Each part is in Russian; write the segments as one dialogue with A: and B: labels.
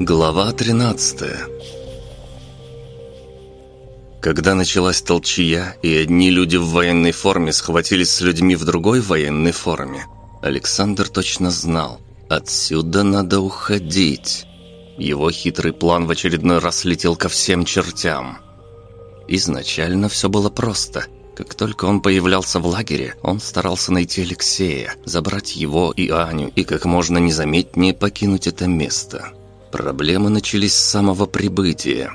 A: Глава 13 Когда началась толчья, и одни люди в военной форме схватились с людьми в другой военной форме, Александр точно знал, отсюда надо уходить. Его хитрый план в очередной раз летел ко всем чертям. Изначально все было просто. Как только он появлялся в лагере, он старался найти Алексея, забрать его и Аню и как можно незаметнее покинуть это место. Проблемы начались с самого прибытия.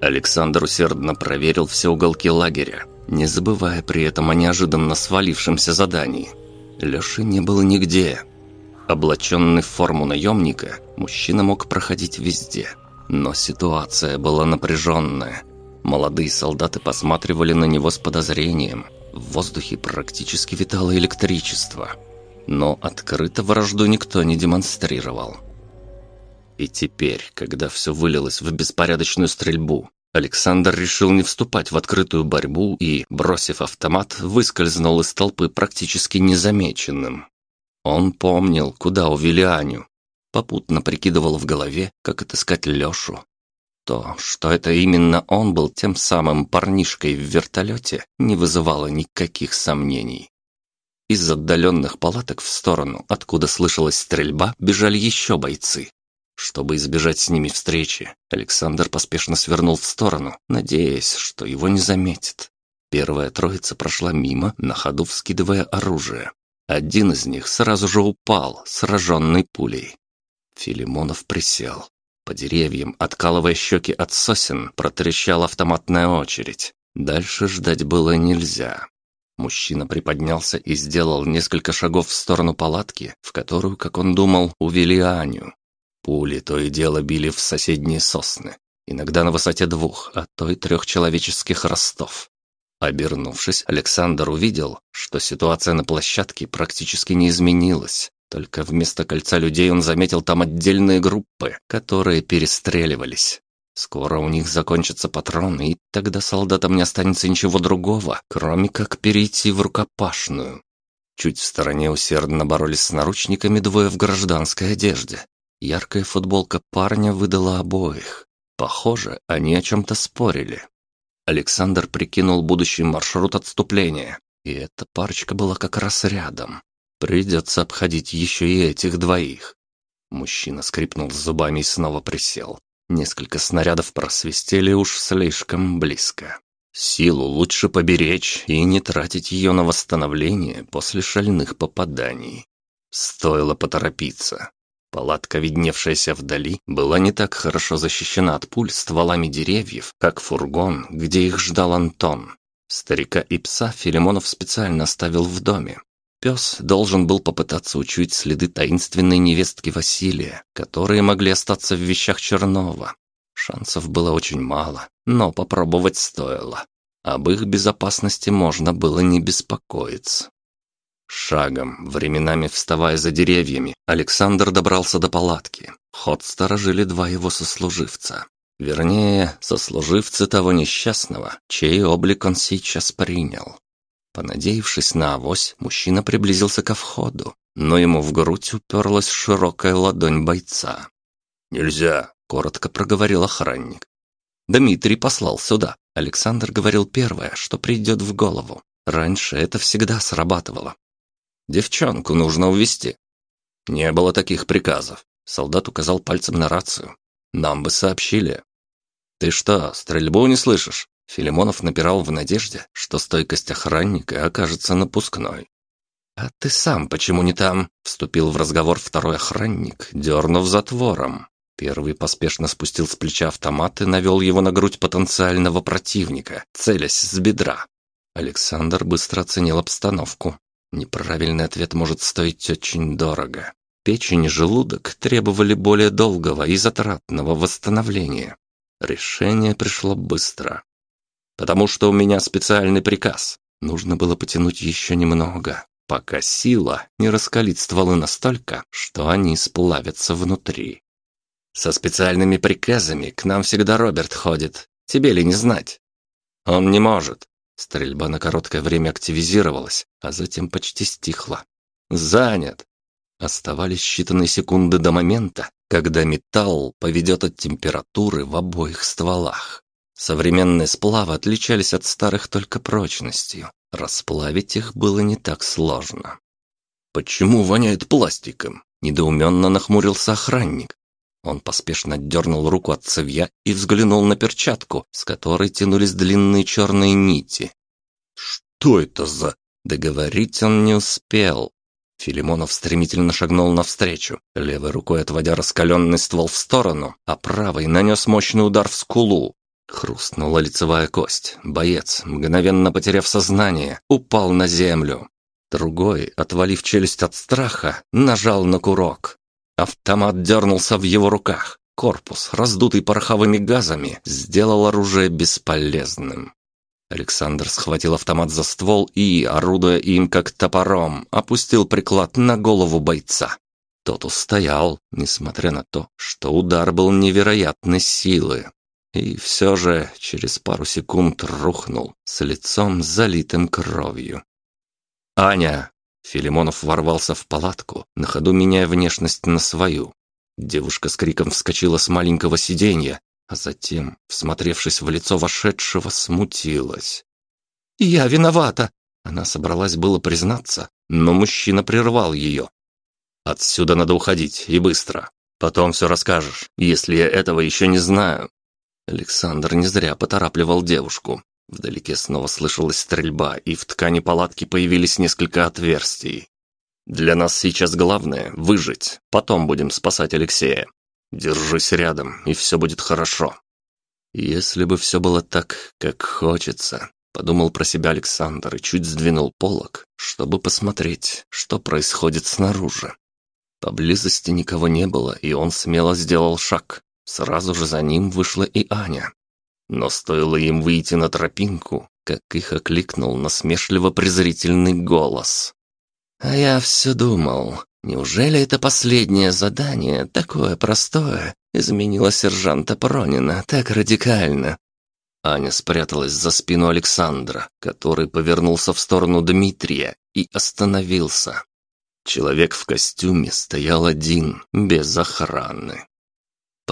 A: Александр усердно проверил все уголки лагеря, не забывая при этом о неожиданно свалившемся задании. Лёши не было нигде. Облаченный в форму наемника, мужчина мог проходить везде. Но ситуация была напряженная. Молодые солдаты посматривали на него с подозрением. В воздухе практически витало электричество. Но открыто вражду никто не демонстрировал. И теперь, когда все вылилось в беспорядочную стрельбу, Александр решил не вступать в открытую борьбу и, бросив автомат, выскользнул из толпы практически незамеченным. Он помнил, куда увели Аню. Попутно прикидывал в голове, как отыскать Лешу, то, что это именно он был тем самым парнишкой в вертолете, не вызывало никаких сомнений. Из отдаленных палаток в сторону, откуда слышалась стрельба, бежали еще бойцы. Чтобы избежать с ними встречи, Александр поспешно свернул в сторону, надеясь, что его не заметит. Первая троица прошла мимо, на ходу вскидывая оружие. Один из них сразу же упал, сраженный пулей. Филимонов присел. По деревьям, откалывая щеки от сосен, протрещала автоматная очередь. Дальше ждать было нельзя. Мужчина приподнялся и сделал несколько шагов в сторону палатки, в которую, как он думал, увели Аню. Пули то и дело били в соседние сосны, иногда на высоте двух, а то и трех человеческих ростов. Обернувшись, Александр увидел, что ситуация на площадке практически не изменилась. Только вместо кольца людей он заметил там отдельные группы, которые перестреливались. Скоро у них закончатся патроны, и тогда солдатам не останется ничего другого, кроме как перейти в рукопашную. Чуть в стороне усердно боролись с наручниками двое в гражданской одежде. Яркая футболка парня выдала обоих. Похоже, они о чем-то спорили. Александр прикинул будущий маршрут отступления, и эта парочка была как раз рядом. Придется обходить еще и этих двоих. Мужчина скрипнул зубами и снова присел. Несколько снарядов просвистели уж слишком близко. Силу лучше поберечь и не тратить ее на восстановление после шальных попаданий. Стоило поторопиться. Палатка, видневшаяся вдали, была не так хорошо защищена от пуль стволами деревьев, как фургон, где их ждал Антон. Старика и пса Филимонов специально оставил в доме, Пес должен был попытаться учуять следы таинственной невестки Василия, которые могли остаться в вещах Чернова. Шансов было очень мало, но попробовать стоило. Об их безопасности можно было не беспокоиться. Шагом, временами вставая за деревьями, Александр добрался до палатки. Ход сторожили два его сослуживца. Вернее, сослуживцы того несчастного, чей облик он сейчас принял. Понадеявшись на авось, мужчина приблизился ко входу, но ему в грудь уперлась широкая ладонь бойца. «Нельзя», — коротко проговорил охранник. «Дмитрий послал сюда». Александр говорил первое, что придет в голову. Раньше это всегда срабатывало. «Девчонку нужно увести. «Не было таких приказов», — солдат указал пальцем на рацию. «Нам бы сообщили». «Ты что, стрельбу не слышишь?» Филимонов напирал в надежде, что стойкость охранника окажется напускной. «А ты сам почему не там?» — вступил в разговор второй охранник, дернув затвором. Первый поспешно спустил с плеча автомат и навел его на грудь потенциального противника, целясь с бедра. Александр быстро оценил обстановку. Неправильный ответ может стоить очень дорого. Печень и желудок требовали более долгого и затратного восстановления. Решение пришло быстро потому что у меня специальный приказ. Нужно было потянуть еще немного, пока сила не раскалит стволы настолько, что они сплавятся внутри. Со специальными приказами к нам всегда Роберт ходит. Тебе ли не знать? Он не может. Стрельба на короткое время активизировалась, а затем почти стихла. Занят. Оставались считанные секунды до момента, когда металл поведет от температуры в обоих стволах. Современные сплавы отличались от старых только прочностью. Расплавить их было не так сложно. «Почему воняет пластиком?» – недоуменно нахмурился охранник. Он поспешно дернул руку от цевья и взглянул на перчатку, с которой тянулись длинные черные нити. «Что это за...» Договорить он не успел. Филимонов стремительно шагнул навстречу, левой рукой отводя раскаленный ствол в сторону, а правой нанес мощный удар в скулу. Хрустнула лицевая кость. Боец, мгновенно потеряв сознание, упал на землю. Другой, отвалив челюсть от страха, нажал на курок. Автомат дернулся в его руках. Корпус, раздутый пороховыми газами, сделал оружие бесполезным. Александр схватил автомат за ствол и, орудуя им как топором, опустил приклад на голову бойца. Тот устоял, несмотря на то, что удар был невероятной силы. И все же через пару секунд рухнул, с лицом залитым кровью. «Аня!» Филимонов ворвался в палатку, на ходу меняя внешность на свою. Девушка с криком вскочила с маленького сиденья, а затем, всмотревшись в лицо вошедшего, смутилась. «Я виновата!» Она собралась было признаться, но мужчина прервал ее. «Отсюда надо уходить, и быстро. Потом все расскажешь, если я этого еще не знаю». Александр не зря поторапливал девушку. Вдалеке снова слышалась стрельба, и в ткани палатки появились несколько отверстий. «Для нас сейчас главное — выжить, потом будем спасать Алексея. Держись рядом, и все будет хорошо». «Если бы все было так, как хочется», — подумал про себя Александр и чуть сдвинул полок, чтобы посмотреть, что происходит снаружи. Поблизости никого не было, и он смело сделал шаг. Сразу же за ним вышла и Аня. Но стоило им выйти на тропинку, как их окликнул насмешливо-презрительный голос. «А я все думал, неужели это последнее задание, такое простое, изменило сержанта Пронина так радикально?» Аня спряталась за спину Александра, который повернулся в сторону Дмитрия и остановился. Человек в костюме стоял один, без охраны.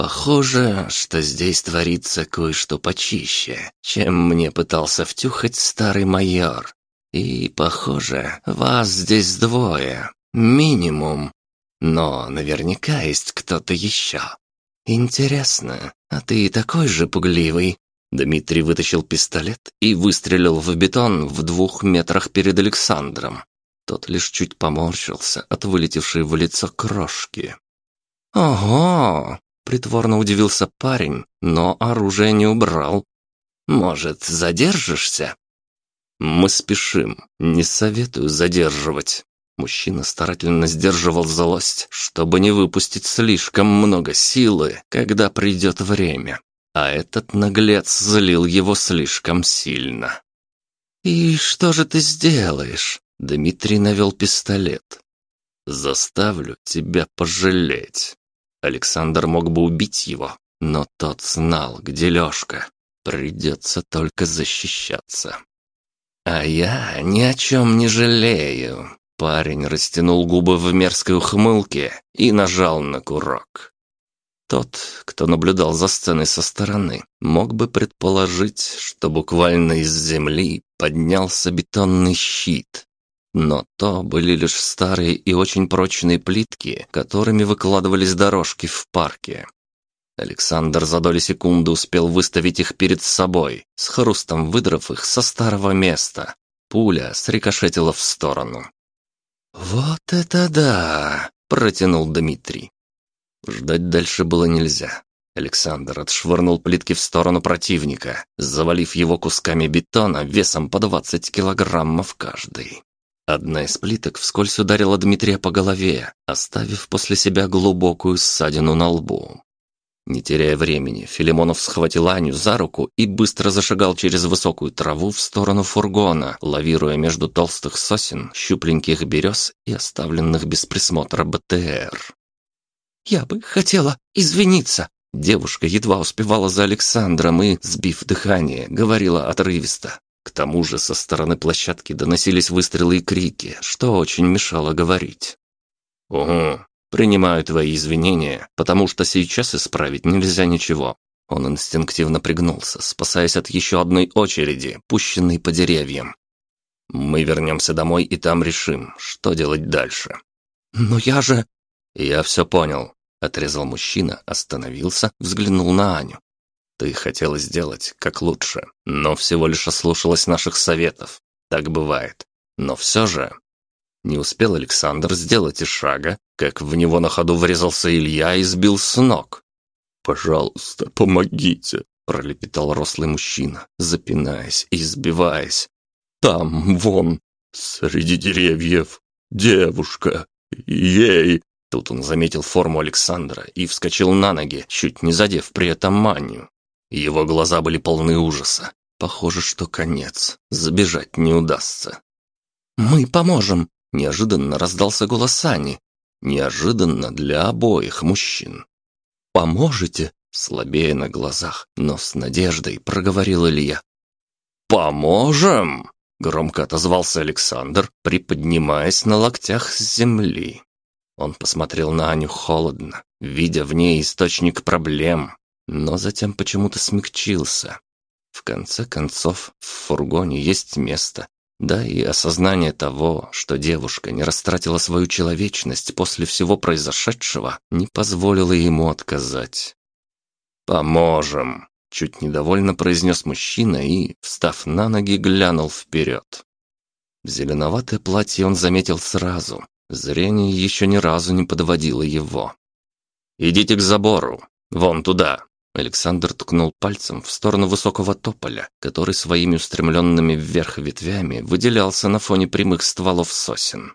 A: Похоже, что здесь творится кое-что почище, чем мне пытался втюхать старый майор. И, похоже, вас здесь двое, минимум. Но наверняка есть кто-то еще. Интересно, а ты такой же пугливый? Дмитрий вытащил пистолет и выстрелил в бетон в двух метрах перед Александром. Тот лишь чуть поморщился от вылетевшей в лицо крошки. «Ого! Притворно удивился парень, но оружие не убрал. «Может, задержишься?» «Мы спешим. Не советую задерживать». Мужчина старательно сдерживал злость, чтобы не выпустить слишком много силы, когда придет время. А этот наглец злил его слишком сильно. «И что же ты сделаешь?» Дмитрий навел пистолет. «Заставлю тебя пожалеть». Александр мог бы убить его, но тот знал, где Лёшка. Придется только защищаться. А я ни о чем не жалею. Парень растянул губы в мерзкой ухмылке и нажал на курок. Тот, кто наблюдал за сценой со стороны, мог бы предположить, что буквально из земли поднялся бетонный щит, но то были лишь старые и очень прочные плитки, которыми выкладывались дорожки в парке. Александр за доли секунды успел выставить их перед собой, с хрустом выдрав их со старого места. Пуля срикошетила в сторону. «Вот это да!» – протянул Дмитрий. Ждать дальше было нельзя. Александр отшвырнул плитки в сторону противника, завалив его кусками бетона весом по 20 килограммов каждый. Одна из плиток вскользь ударила Дмитрия по голове, оставив после себя глубокую ссадину на лбу. Не теряя времени, Филимонов схватил Аню за руку и быстро зашагал через высокую траву в сторону фургона, лавируя между толстых сосен, щупленьких берез и оставленных без присмотра БТР. «Я бы хотела извиниться!» Девушка едва успевала за Александром и, сбив дыхание, говорила отрывисто. К тому же со стороны площадки доносились выстрелы и крики, что очень мешало говорить. «Угу, Принимаю твои извинения, потому что сейчас исправить нельзя ничего. Он инстинктивно пригнулся, спасаясь от еще одной очереди, пущенной по деревьям. Мы вернемся домой и там решим, что делать дальше.
B: Но я же...
A: Я все понял, отрезал мужчина, остановился, взглянул на Аню. Ты хотела сделать как лучше, но всего лишь ослушалась наших советов. Так бывает. Но все же... Не успел Александр сделать и шага, как в него на ходу врезался Илья и сбил с ног.
C: «Пожалуйста, помогите!»
A: – пролепетал рослый мужчина, запинаясь и сбиваясь.
C: «Там, вон, среди деревьев, девушка, ей...»
A: Тут он заметил форму Александра и вскочил на ноги, чуть не задев при этом манию. Его глаза были полны ужаса. Похоже, что конец. Забежать не удастся.
B: «Мы поможем!»
A: – неожиданно раздался голос Ани. Неожиданно для обоих мужчин.
B: «Поможете?»
A: – слабее на глазах, но с надеждой проговорил Илья. «Поможем!» – громко отозвался Александр, приподнимаясь на локтях с земли. Он посмотрел на Аню холодно, видя в ней источник проблем, но затем почему-то смягчился. В конце концов, в фургоне есть место, да и осознание того, что девушка не растратила свою человечность после всего произошедшего, не позволило ему отказать. «Поможем!» — чуть недовольно произнес мужчина и, встав на ноги, глянул вперед. Зеленоватое платье он заметил сразу. Зрение еще ни разу не подводило его. «Идите к забору. Вон туда!» Александр ткнул пальцем в сторону высокого тополя, который своими устремленными вверх ветвями выделялся на фоне прямых стволов сосен.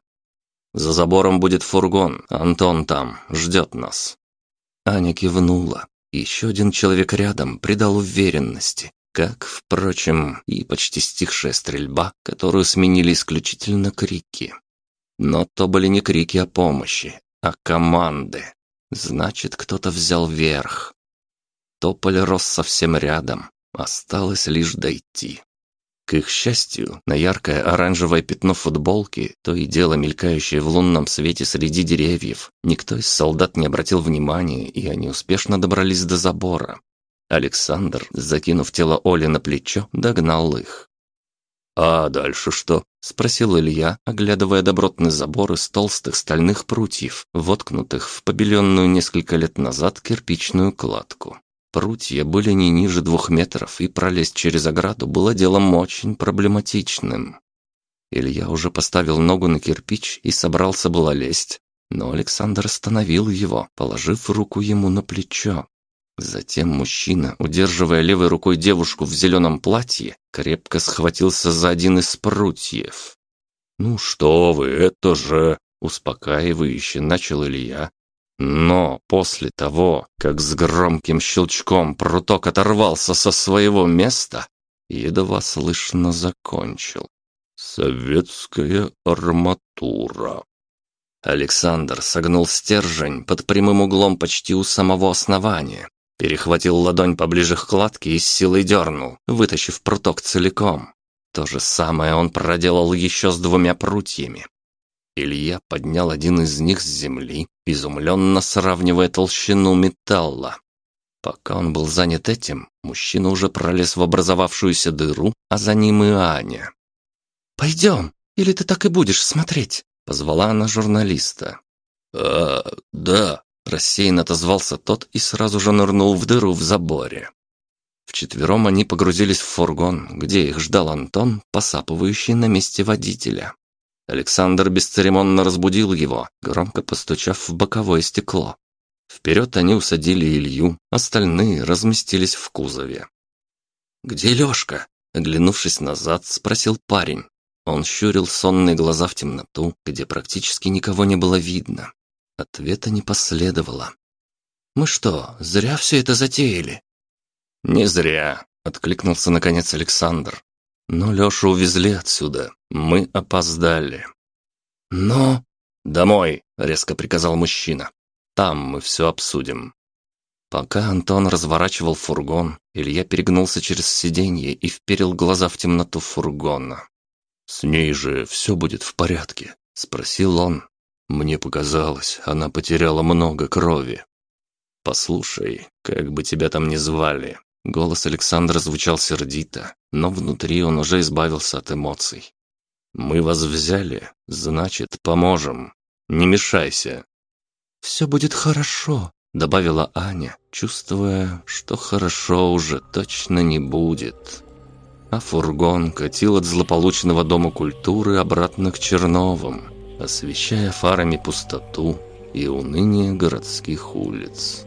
A: «За забором будет фургон, Антон там, ждет нас». Аня кивнула. Еще один человек рядом придал уверенности, как, впрочем, и почти стихшая стрельба, которую сменили исключительно крики. Но то были не крики о помощи, а команды. Значит, кто-то взял верх. Тополь рос совсем рядом, осталось лишь дойти. К их счастью, на яркое оранжевое пятно футболки, то и дело мелькающее в лунном свете среди деревьев, никто из солдат не обратил внимания, и они успешно добрались до забора. Александр, закинув тело Оли на плечо, догнал их. «А дальше что?» – спросил Илья, оглядывая добротный забор из толстых стальных прутьев, воткнутых в побеленную несколько лет назад кирпичную кладку. Прутья были не ниже двух метров, и пролезть через ограду было делом очень проблематичным. Илья уже поставил ногу на кирпич и собрался было лезть, но Александр остановил его, положив руку ему на плечо. Затем мужчина, удерживая левой рукой девушку в зеленом платье, крепко схватился за один из прутьев. «Ну что вы, это же...» — успокаивающе начал Илья, но после того, как с громким щелчком пруток оторвался со своего места, едва слышно закончил. «Советская арматура». Александр согнул стержень под прямым углом почти у самого основания, перехватил ладонь поближе к кладке и с силой дернул, вытащив пруток целиком. То же самое он проделал еще с двумя прутьями. Илья поднял один из них с земли, изумленно сравнивая толщину металла. Пока он был занят этим, мужчина уже пролез в образовавшуюся дыру, а за ним и Аня.
B: «Пойдем, или ты так и будешь смотреть?» — позвала она журналиста.
A: «А, да», — рассеянно отозвался тот и сразу же нырнул в дыру в заборе. Вчетвером они погрузились в фургон, где их ждал Антон, посапывающий на месте водителя. Александр бесцеремонно разбудил его, громко постучав в боковое стекло. Вперед они усадили Илью, остальные разместились в кузове. «Где Лёшка?» Оглянувшись назад, спросил парень. Он щурил сонные глаза в темноту, где практически никого не было видно. Ответа не последовало. «Мы что, зря все это затеяли?» «Не зря», — откликнулся наконец Александр. Но Лешу увезли отсюда. Мы опоздали.
B: Но...
A: «Домой!» — резко приказал мужчина. «Там мы все обсудим». Пока Антон разворачивал фургон, Илья перегнулся через сиденье и вперил глаза в темноту фургона. «С ней же все будет в порядке?» — спросил он.
C: Мне показалось, она потеряла много крови.
A: Послушай, как бы тебя там ни звали, голос Александра звучал сердито, но внутри он уже избавился от эмоций. Мы вас взяли, значит, поможем. Не мешайся.
B: Все будет хорошо, добавила Аня, чувствуя, что хорошо уже точно не будет. А фургон катил от злополучного дома культуры обратно к Черновым, освещая фарами пустоту и уныние городских улиц.